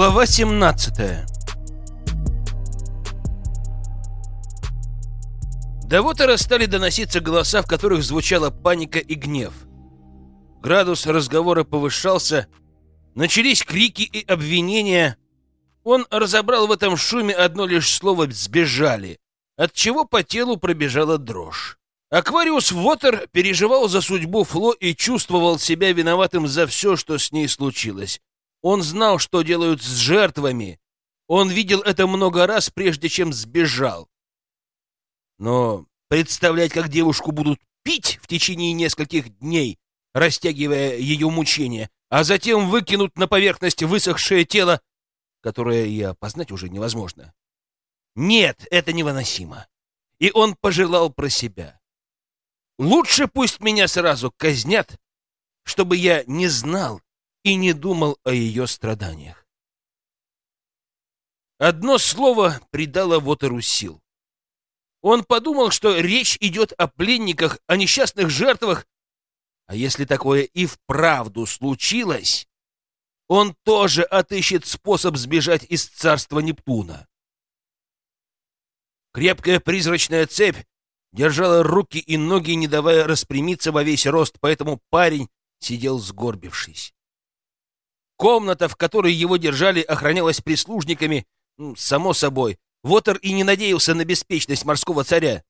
Глава 17 До Вотера стали доноситься голоса, в которых звучала паника и гнев. Градус разговора повышался, начались крики и обвинения. Он разобрал в этом шуме одно лишь слово «сбежали», от чего по телу пробежала дрожь. Аквариус Вотер переживал за судьбу Фло и чувствовал себя виноватым за все, что с ней случилось. Он знал, что делают с жертвами. Он видел это много раз, прежде чем сбежал. Но представлять, как девушку будут пить в течение нескольких дней, растягивая ее мучения, а затем выкинуть на поверхность высохшее тело, которое и опознать уже невозможно. Нет, это невыносимо. И он пожелал про себя. Лучше пусть меня сразу казнят, чтобы я не знал и не думал о ее страданиях. Одно слово придало Вотеру сил. Он подумал, что речь идет о пленниках, о несчастных жертвах, а если такое и вправду случилось, он тоже отыщет способ сбежать из царства Нептуна. Крепкая призрачная цепь держала руки и ноги, не давая распрямиться во весь рост, поэтому парень сидел сгорбившись. Комната, в которой его держали, охранялась прислужниками, ну, само собой. Вотер и не надеялся на беспечность морского царя.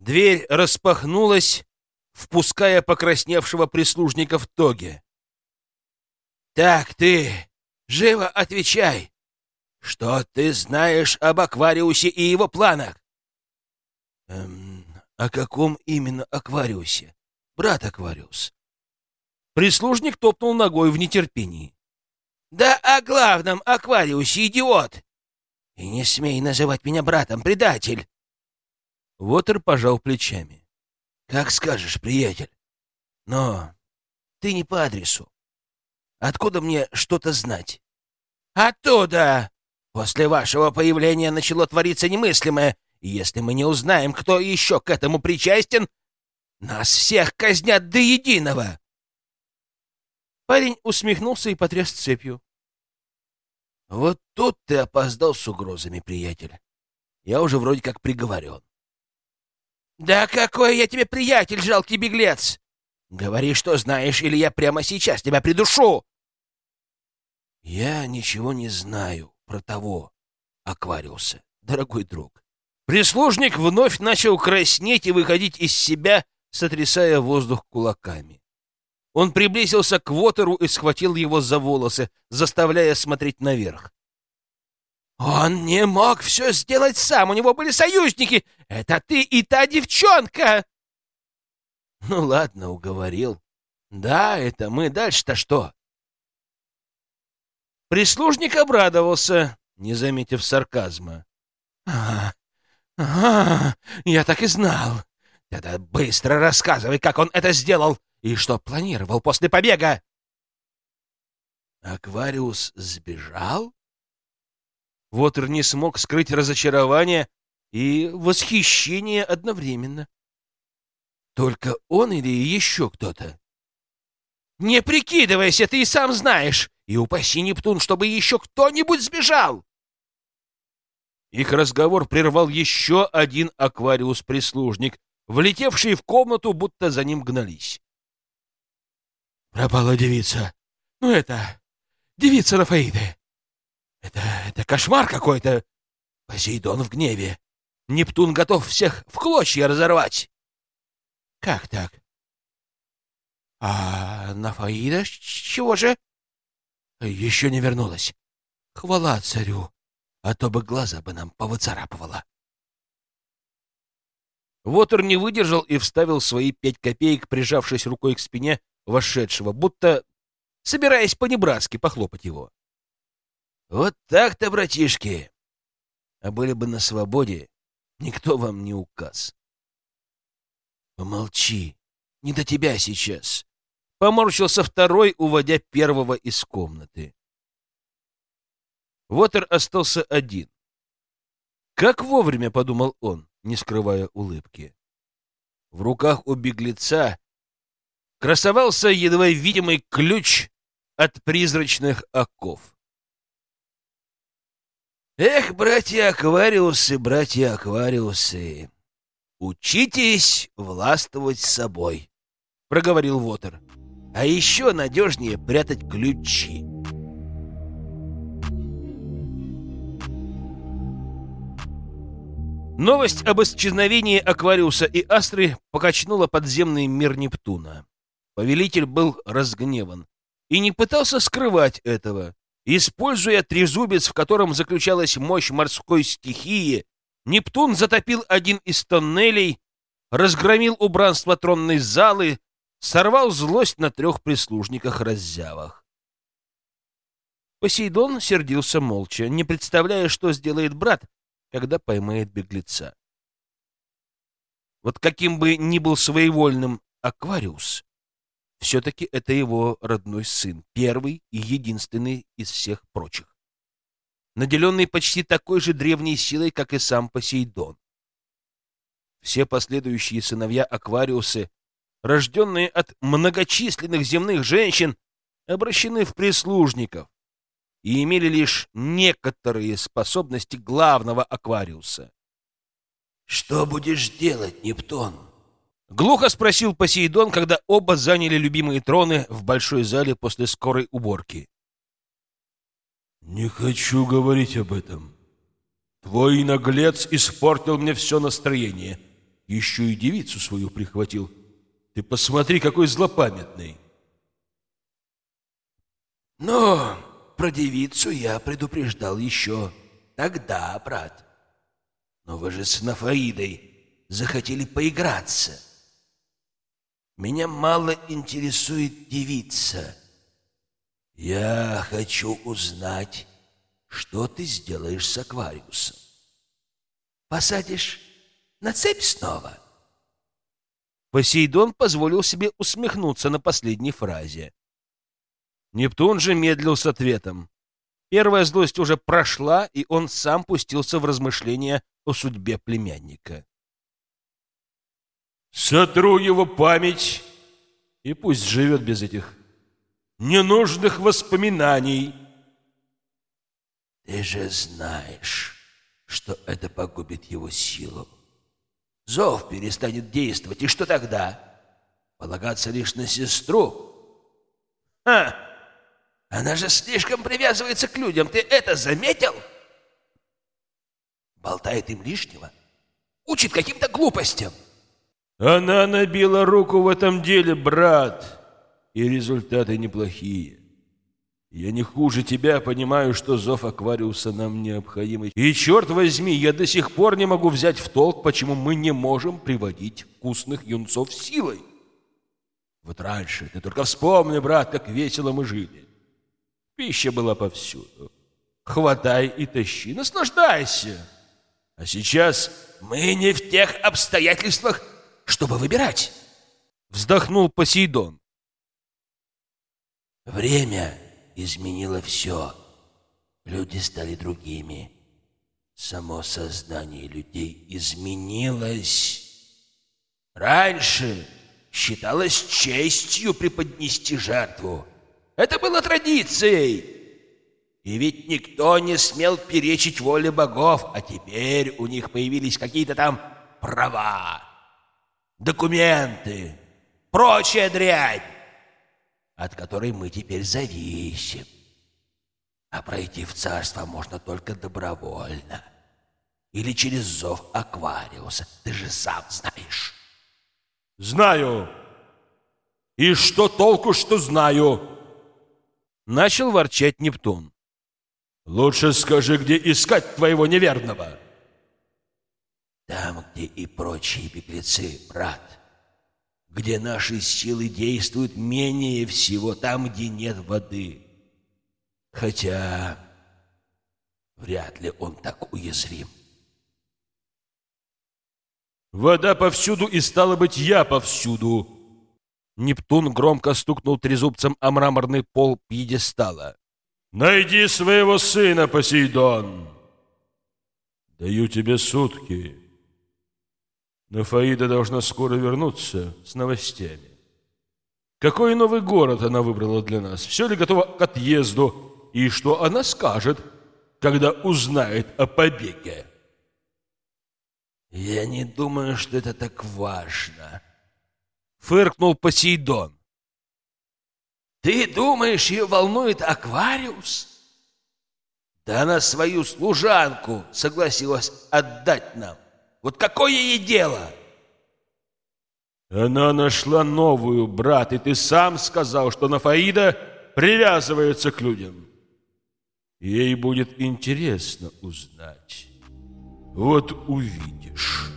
Дверь распахнулась, впуская покрасневшего прислужника в тоге. «Так ты, живо отвечай! Что ты знаешь об Аквариусе и его планах?» «Эм, о каком именно Аквариусе? Брат Аквариус?» Прислужник топнул ногой в нетерпении. «Да о главном Аквариусе, идиот! И не смей называть меня братом, предатель!» Вотер пожал плечами. «Как скажешь, приятель. Но ты не по адресу. Откуда мне что-то знать?» «Оттуда! После вашего появления начало твориться немыслимое, если мы не узнаем, кто еще к этому причастен, нас всех казнят до единого!» Парень усмехнулся и потряс цепью. «Вот тут ты опоздал с угрозами, приятель. Я уже вроде как приговорен». «Да какой я тебе приятель, жалкий беглец! Говори, что знаешь, или я прямо сейчас тебя придушу!» «Я ничего не знаю про того Аквариуса, дорогой друг». Прислужник вновь начал краснеть и выходить из себя, сотрясая воздух кулаками. Он приблизился к Вотеру и схватил его за волосы, заставляя смотреть наверх. «Он не мог все сделать сам, у него были союзники! Это ты и та девчонка!» «Ну ладно, уговорил. Да, это мы. Дальше-то что?» Прислужник обрадовался, не заметив сарказма. «А, а, я так и знал. Тогда быстро рассказывай, как он это сделал. И что планировал после побега? Аквариус сбежал? Вотер не смог скрыть разочарование и восхищение одновременно. Только он или еще кто-то? «Не прикидывайся, ты и сам знаешь! И упаси Нептун, чтобы еще кто-нибудь сбежал!» Их разговор прервал еще один аквариус-прислужник, влетевший в комнату, будто за ним гнались. Пропала девица. Ну это... Девица Рафаиды. Это... это кошмар какой-то. Посейдон в гневе. Нептун готов всех в клочья разорвать. Как так? А Нафаида чего же? Еще не вернулась. Хвала царю, а то бы глаза бы нам повыцарапывала. Вотер не выдержал и вставил свои пять копеек, прижавшись рукой к спине вошедшего, будто собираясь по-небратски похлопать его. «Вот так-то, братишки! А были бы на свободе, никто вам не указ». «Помолчи, не до тебя сейчас!» Поморщился второй, уводя первого из комнаты. Вотер остался один. «Как вовремя!» — подумал он, не скрывая улыбки. В руках у беглеца красовался едва видимый ключ от призрачных оков. Эх, братья-аквариусы, братья-аквариусы, учитесь властвовать собой, — проговорил Вотер. А еще надежнее прятать ключи. Новость об исчезновении Аквариуса и Астры покачнула подземный мир Нептуна. Повелитель был разгневан и не пытался скрывать этого. Используя трезубец, в котором заключалась мощь морской стихии, Нептун затопил один из тоннелей, разгромил убранство тронной залы, сорвал злость на трех прислужниках-раззявах. Посейдон сердился молча, не представляя, что сделает брат, когда поймает беглеца. Вот каким бы ни был своевольным Аквариус, все-таки это его родной сын, первый и единственный из всех прочих, наделенный почти такой же древней силой, как и сам Посейдон. Все последующие сыновья Аквариусы, рожденные от многочисленных земных женщин, обращены в прислужников, и имели лишь некоторые способности главного Аквариуса. «Что будешь делать, Нептун?» Глухо спросил Посейдон, когда оба заняли любимые троны в большой зале после скорой уборки. «Не хочу говорить об этом. Твой наглец испортил мне все настроение. Еще и девицу свою прихватил. Ты посмотри, какой злопамятный!» «Но про девицу я предупреждал еще тогда, брат. Но вы же с Нафаидой захотели поиграться. Меня мало интересует девица. Я хочу узнать, что ты сделаешь с Аквариусом. Посадишь на цепь снова?» Посейдон позволил себе усмехнуться на последней фразе. Нептун же медлил с ответом. Первая злость уже прошла, и он сам пустился в размышления о судьбе племянника. «Сотру его память, и пусть живет без этих ненужных воспоминаний». «Ты же знаешь, что это погубит его силу. Зов перестанет действовать, и что тогда? Полагаться лишь на сестру?» «Ха!» Она же слишком привязывается к людям. Ты это заметил? Болтает им лишнего. Учит каким-то глупостям. Она набила руку в этом деле, брат. И результаты неплохие. Я не хуже тебя понимаю, что зов Аквариуса нам необходим. И черт возьми, я до сих пор не могу взять в толк, почему мы не можем приводить вкусных юнцов силой. Вот раньше, ты только вспомни, брат, как весело мы жили. Пища была повсюду. Хватай и тащи, наслаждайся. А сейчас мы не в тех обстоятельствах, чтобы выбирать. Вздохнул Посейдон. Время изменило все. Люди стали другими. Само сознание людей изменилось. Раньше считалось честью преподнести жертву. Это было традицией. И ведь никто не смел перечить воле богов, а теперь у них появились какие-то там права, документы, прочая дрянь, от которой мы теперь зависим. А пройти в царство можно только добровольно. Или через зов Аквариуса. Ты же сам знаешь. Знаю. И что толку, что знаю? Начал ворчать Нептун. «Лучше скажи, где искать твоего неверного!» «Там, где и прочие беглецы, брат. Где наши силы действуют менее всего, там, где нет воды. Хотя вряд ли он так уязвим». «Вода повсюду, и стало быть, я повсюду!» Нептун громко стукнул трезубцем о мраморный пол пьедестала. «Найди своего сына, Посейдон! Даю тебе сутки. Но Фаида должна скоро вернуться с новостями. Какой новый город она выбрала для нас? Все ли готово к отъезду? И что она скажет, когда узнает о побеге? «Я не думаю, что это так важно», — фыркнул Посейдон. «Ты думаешь, ее волнует Аквариус?» Да она свою служанку согласилась отдать нам. Вот какое ей дело?» Она нашла новую, брат, и ты сам сказал, что Нафаида привязывается к людям. Ей будет интересно узнать. Вот увидишь.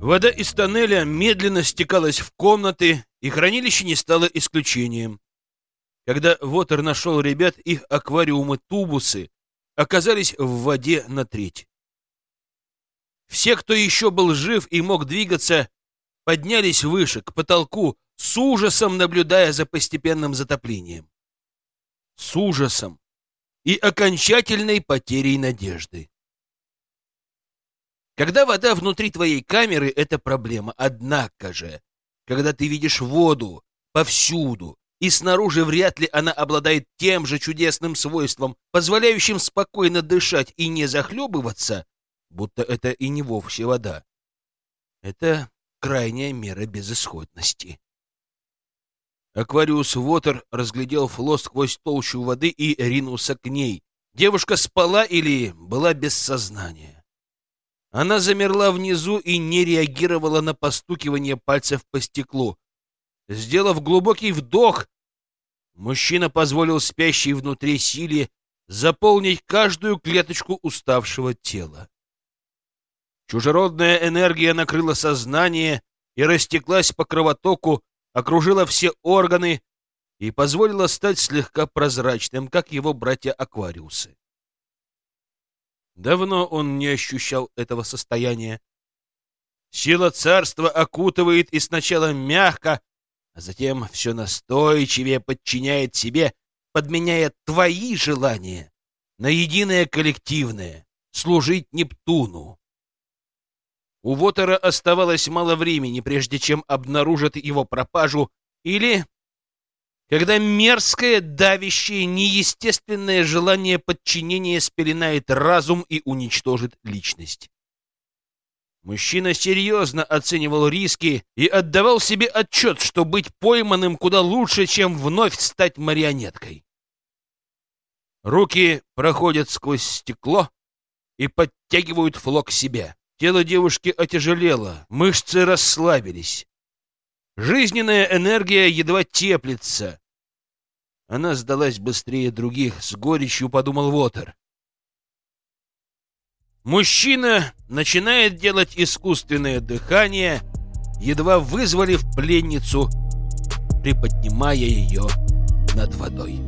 Вода из тоннеля медленно стекалась в комнаты, и хранилище не стало исключением. Когда Вотер нашел ребят, их аквариумы-тубусы оказались в воде на треть. Все, кто еще был жив и мог двигаться, поднялись выше, к потолку, с ужасом наблюдая за постепенным затоплением. С ужасом и окончательной потерей надежды. Когда вода внутри твоей камеры — это проблема. Однако же, когда ты видишь воду повсюду, и снаружи вряд ли она обладает тем же чудесным свойством, позволяющим спокойно дышать и не захлебываться, будто это и не вовсе вода. Это крайняя мера безысходности. Аквариус Вотер разглядел Фло сквозь толщу воды и ринулся к ней. Девушка спала или была без сознания. Она замерла внизу и не реагировала на постукивание пальцев по стеклу. Сделав глубокий вдох, Мужчина позволил спящей внутри силе заполнить каждую клеточку уставшего тела. Чужеродная энергия накрыла сознание и растеклась по кровотоку, окружила все органы и позволила стать слегка прозрачным, как его братья-аквариусы. Давно он не ощущал этого состояния. Сила царства окутывает и сначала мягко, а затем все настойчивее подчиняет себе, подменяя твои желания на единое коллективное — служить Нептуну. У Вотера оставалось мало времени, прежде чем обнаружат его пропажу, или когда мерзкое, давящее, неестественное желание подчинения спеленает разум и уничтожит личность. Мужчина серьезно оценивал риски и отдавал себе отчет, что быть пойманным куда лучше, чем вновь стать марионеткой. Руки проходят сквозь стекло и подтягивают флок к себе. Тело девушки отяжелело, мышцы расслабились. Жизненная энергия едва теплится. Она сдалась быстрее других, с горечью подумал Вотер. Мужчина начинает делать искусственное дыхание, едва вызвали в пленницу, приподнимая ее над водой.